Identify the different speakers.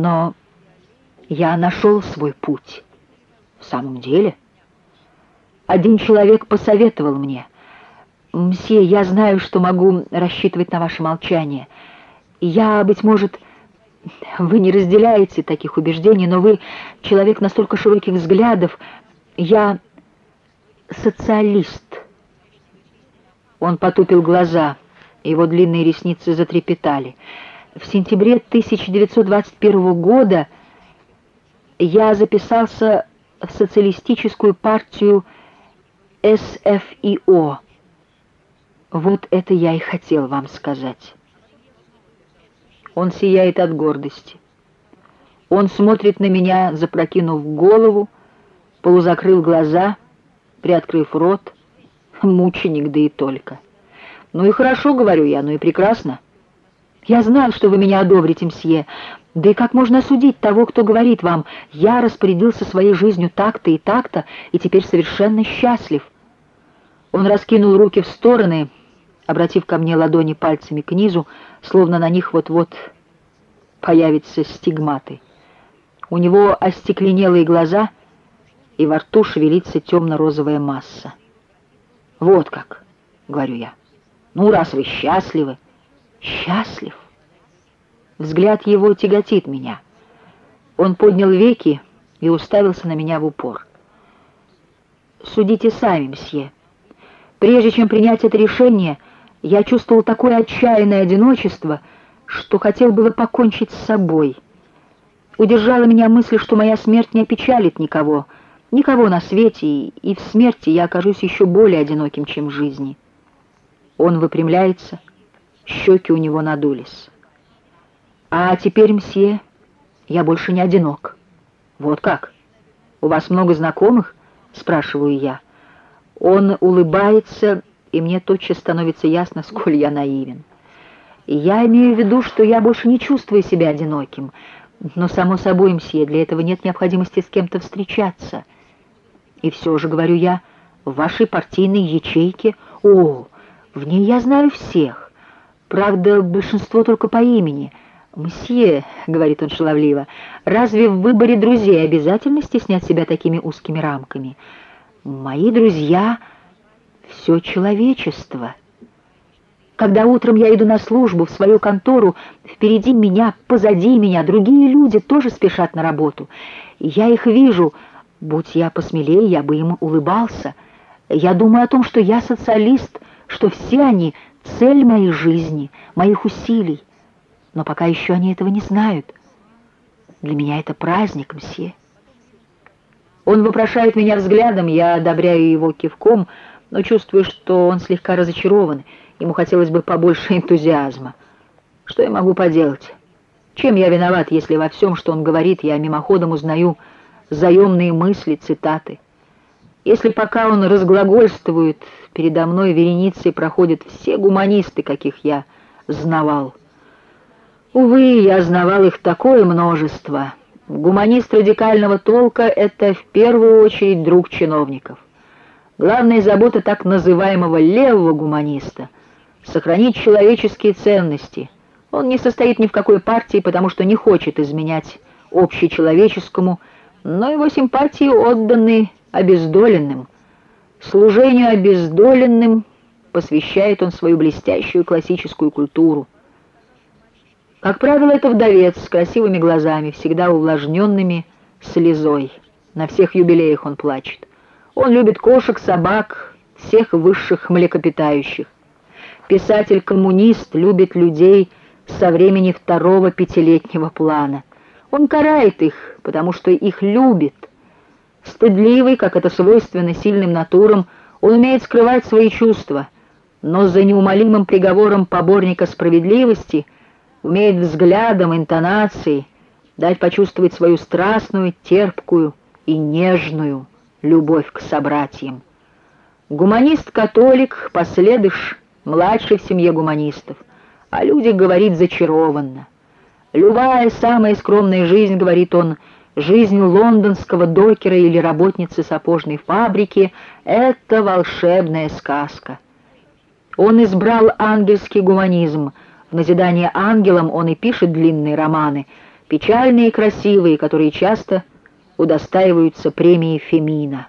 Speaker 1: Но я нашел свой путь. В самом деле, один человек посоветовал мне. «Мсье, я знаю, что могу рассчитывать на ваше молчание. Я, быть может, вы не разделяете таких убеждений, но вы человек настолько широких взглядов. Я социалист». Он потупил глаза, его длинные ресницы затрепетали. В сентябре 1921 года я записался в социалистическую партию СФИО. Вот это я и хотел вам сказать. Он сияет от гордости. Он смотрит на меня, запрокинув голову, полузакрыл глаза, приоткрыв рот. Мученик, да и только. Ну и хорошо, говорю я, ну и прекрасно. Я знаю, что вы меня одобрите, мсье. Да и как можно осудить того, кто говорит вам, я распорядился своей жизнью так-то и так-то, и теперь совершенно счастлив. Он раскинул руки в стороны, обратив ко мне ладони пальцами к низу, словно на них вот-вот появятся стигматы. У него остекленелые глаза, и во рту шевелится темно-розовая масса. «Вот как», — говорю я. «Ну, раз вы счастливы...» «Счастлив?» Взгляд его тяготит меня. Он поднял веки и уставился на меня в упор. «Судите сами, мсье. Прежде чем принять это решение, я чувствовал такое отчаянное одиночество, что хотел было покончить с собой. Удержала меня мысль, что моя смерть не опечалит никого, никого на свете, и в смерти я окажусь еще более одиноким, чем в жизни». Он выпрямляется, щеки у него надулись. «А теперь, мсье, я больше не одинок». «Вот как? У вас много знакомых?» — спрашиваю я. Он улыбается, и мне тотчас становится ясно, сколь я наивен. Я имею в виду, что я больше не чувствую себя одиноким, но, само собой, мсье, для этого нет необходимости с кем-то встречаться. И все же, говорю я, в вашей партийной ячейке... О, в ней я знаю всех. Правда, большинство только по имени — «Мсье», — говорит он шаловливо, — «разве в выборе друзей обязательно стеснять себя такими узкими рамками? Мои друзья — все человечество». Когда утром я иду на службу в свою контору, впереди меня, позади меня, другие люди тоже спешат на работу. Я их вижу, будь я посмелее, я бы им улыбался. Я думаю о том, что я социалист, что все они — цель моей жизни, моих усилий но пока еще они этого не знают. Для меня это праздник, мсье. Он вопрошает меня взглядом, я одобряю его кивком, но чувствую, что он слегка разочарован, ему хотелось бы побольше энтузиазма. Что я могу поделать? Чем я виноват, если во всем, что он говорит, я мимоходом узнаю заемные мысли, цитаты? Если пока он разглагольствует, передо мной вереницей проходят все гуманисты, каких я знавал. Увы, я знавал их такое множество. Гуманист радикального толка — это в первую очередь друг чиновников. Главная забота так называемого левого гуманиста — сохранить человеческие ценности. Он не состоит ни в какой партии, потому что не хочет изменять общечеловеческому, но его симпатии отданы обездоленным. Служению обездоленным посвящает он свою блестящую классическую культуру. Как правило, это вдовец с красивыми глазами, всегда увлажненными слезой. На всех юбилеях он плачет. Он любит кошек, собак, всех высших млекопитающих. Писатель-коммунист любит людей со времени второго пятилетнего плана. Он карает их, потому что их любит. Стыдливый, как это свойственно сильным натурам, он умеет скрывать свои чувства, но за неумолимым приговором поборника справедливости — умеет взглядом, интонацией дать почувствовать свою страстную, терпкую и нежную любовь к собратьям. Гуманист-католик, последыш, младший в семье гуманистов, о людях говорит зачарованно. Любая самая скромная жизнь, говорит он, жизнь лондонского докера или работницы сапожной фабрики — это волшебная сказка. Он избрал ангельский гуманизм — в назидание ангелам он и пишет длинные романы, печальные и красивые, которые часто удостаиваются премии Фемина.